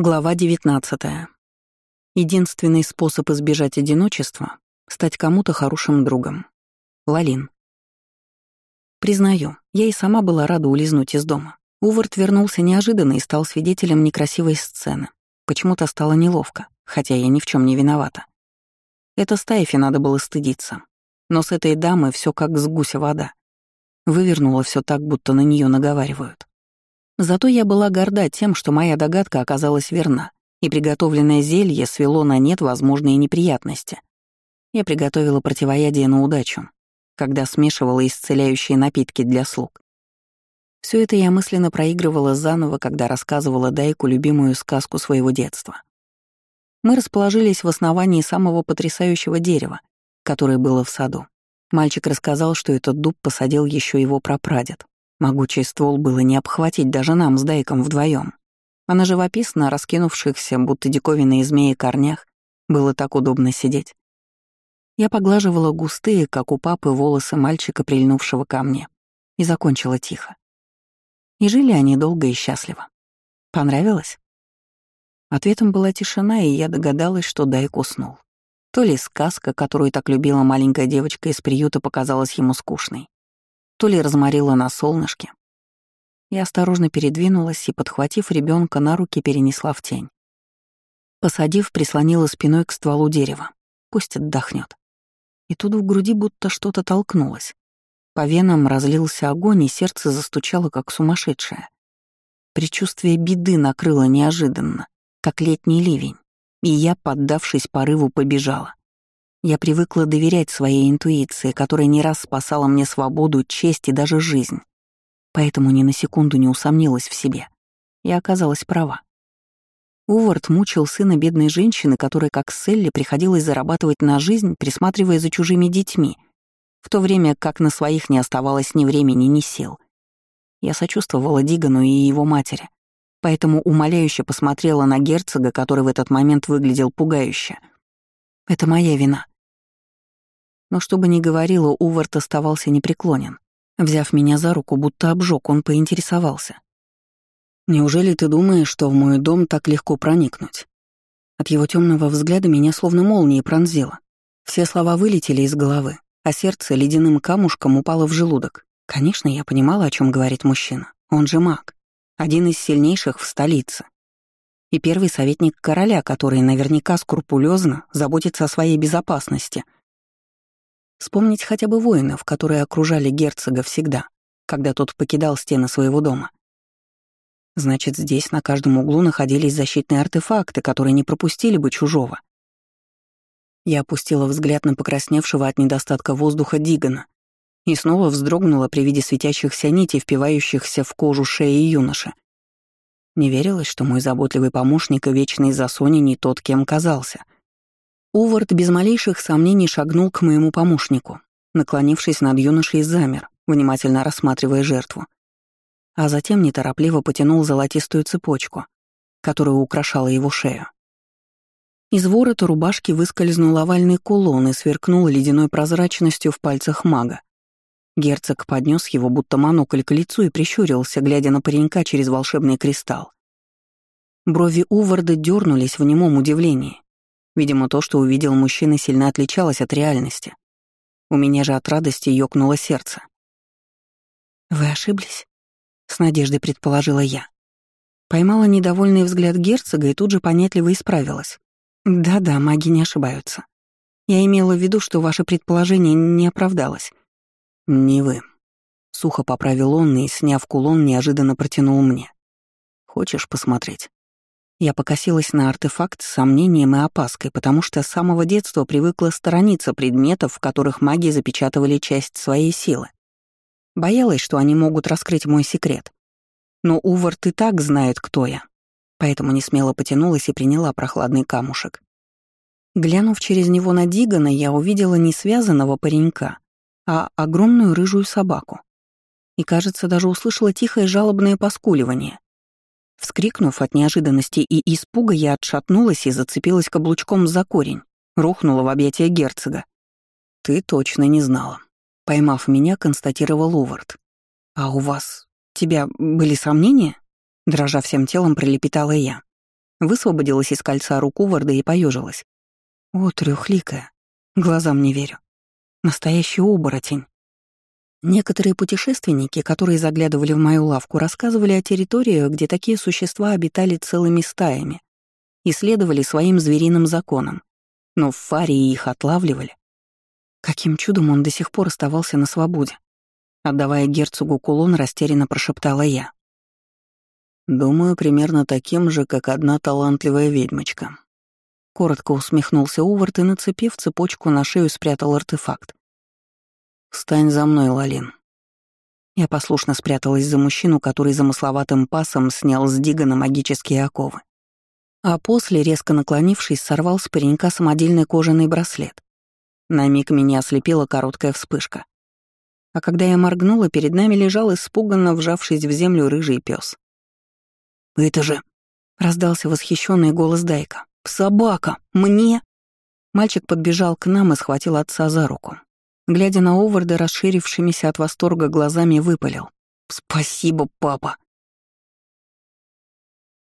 Глава 19. Единственный способ избежать одиночества — стать кому-то хорошим другом. Лалин. Признаю, я и сама была рада улизнуть из дома. Увард вернулся неожиданно и стал свидетелем некрасивой сцены. Почему-то стало неловко, хотя я ни в чем не виновата. Это Стайфи надо было стыдиться. Но с этой дамой все как с гуся вода. Вывернуло все так, будто на нее наговаривают. Зато я была горда тем, что моя догадка оказалась верна, и приготовленное зелье свело на нет возможные неприятности. Я приготовила противоядие на удачу, когда смешивала исцеляющие напитки для слуг. Все это я мысленно проигрывала заново, когда рассказывала Дайку любимую сказку своего детства. Мы расположились в основании самого потрясающего дерева, которое было в саду. Мальчик рассказал, что этот дуб посадил еще его прапрадед, Могучий ствол было не обхватить даже нам с Дайком вдвоем. А на живописно раскинувшихся, будто диковинные змеи корнях, было так удобно сидеть. Я поглаживала густые, как у папы, волосы мальчика, прильнувшего ко мне, и закончила тихо. И жили они долго и счастливо. Понравилось? Ответом была тишина, и я догадалась, что Дайк уснул. То ли сказка, которую так любила маленькая девочка из приюта, показалась ему скучной, то ли разморила на солнышке. Я осторожно передвинулась и, подхватив ребенка на руки, перенесла в тень. Посадив, прислонила спиной к стволу дерева. Пусть отдохнет. И тут в груди будто что-то толкнулось. По венам разлился огонь, и сердце застучало, как сумасшедшее. Причувствие беды накрыло неожиданно, как летний ливень, и я, поддавшись порыву, побежала. Я привыкла доверять своей интуиции, которая не раз спасала мне свободу, честь и даже жизнь. Поэтому ни на секунду не усомнилась в себе. Я оказалась права. Увард мучил сына бедной женщины, которая, как Селли, приходилось зарабатывать на жизнь, присматривая за чужими детьми, в то время как на своих не оставалось ни времени, ни сил. Я сочувствовала Дигану и его матери, поэтому умоляюще посмотрела на герцога, который в этот момент выглядел пугающе. Это моя вина. Но что бы ни говорила, Увард оставался непреклонен. Взяв меня за руку, будто обжег, он поинтересовался. «Неужели ты думаешь, что в мой дом так легко проникнуть?» От его темного взгляда меня словно молнией пронзило. Все слова вылетели из головы, а сердце ледяным камушком упало в желудок. Конечно, я понимала, о чем говорит мужчина. Он же маг. Один из сильнейших в столице и первый советник короля, который наверняка скрупулезно заботится о своей безопасности. Вспомнить хотя бы воинов, которые окружали герцога всегда, когда тот покидал стены своего дома. Значит, здесь на каждом углу находились защитные артефакты, которые не пропустили бы чужого. Я опустила взгляд на покрасневшего от недостатка воздуха Дигана и снова вздрогнула при виде светящихся нитей, впивающихся в кожу шеи юноши. Не верилось, что мой заботливый помощник и вечный Засони не тот, кем казался. Увард без малейших сомнений шагнул к моему помощнику, наклонившись над юношей замер, внимательно рассматривая жертву. А затем неторопливо потянул золотистую цепочку, которая украшала его шею. Из ворота рубашки выскользнул овальный кулон и сверкнул ледяной прозрачностью в пальцах мага. Герцог поднес его будто монокль к лицу и прищурился, глядя на паренька через волшебный кристалл. Брови Уварда дернулись в немом удивлении. Видимо, то, что увидел мужчина, сильно отличалось от реальности. У меня же от радости ёкнуло сердце. «Вы ошиблись?» — с надеждой предположила я. Поймала недовольный взгляд герцога и тут же понятливо исправилась. «Да-да, маги не ошибаются. Я имела в виду, что ваше предположение не оправдалось. «Не вы». Сухо поправил он и, сняв кулон, неожиданно протянул мне. «Хочешь посмотреть?» Я покосилась на артефакт с сомнением и опаской, потому что с самого детства привыкла сторониться предметов, в которых маги запечатывали часть своей силы. Боялась, что они могут раскрыть мой секрет. Но Увард и так знает, кто я. Поэтому не смело потянулась и приняла прохладный камушек. Глянув через него на Дигана, я увидела несвязанного паренька, а огромную рыжую собаку. И, кажется, даже услышала тихое жалобное поскуливание. Вскрикнув от неожиданности и испуга, я отшатнулась и зацепилась каблучком за корень, рухнула в объятия герцога. «Ты точно не знала», — поймав меня, констатировал Увард. «А у вас... тебя были сомнения?» Дрожа всем телом, пролепетала я. Высвободилась из кольца руку Уварда и поежилась. О, трехликая. Глазам не верю. Настоящий оборотень. Некоторые путешественники, которые заглядывали в мою лавку, рассказывали о территориях, где такие существа обитали целыми стаями и следовали своим звериным законам. Но в Фарии их отлавливали. Каким чудом он до сих пор оставался на свободе? Отдавая герцогу кулон, растерянно прошептала я. «Думаю, примерно таким же, как одна талантливая ведьмочка». Коротко усмехнулся Увард и, нацепив цепочку на шею, спрятал артефакт. «Встань за мной, Лалин». Я послушно спряталась за мужчину, который замысловатым пасом снял с Дигана магические оковы. А после, резко наклонившись, сорвал с паренька самодельный кожаный браслет. На миг меня ослепила короткая вспышка. А когда я моргнула, перед нами лежал испуганно вжавшись в землю рыжий пес. «Это же...» — раздался восхищенный голос Дайка. «Собака! Мне!» Мальчик подбежал к нам и схватил отца за руку. Глядя на Оварда, расширившимися от восторга глазами, выпалил. «Спасибо, папа!»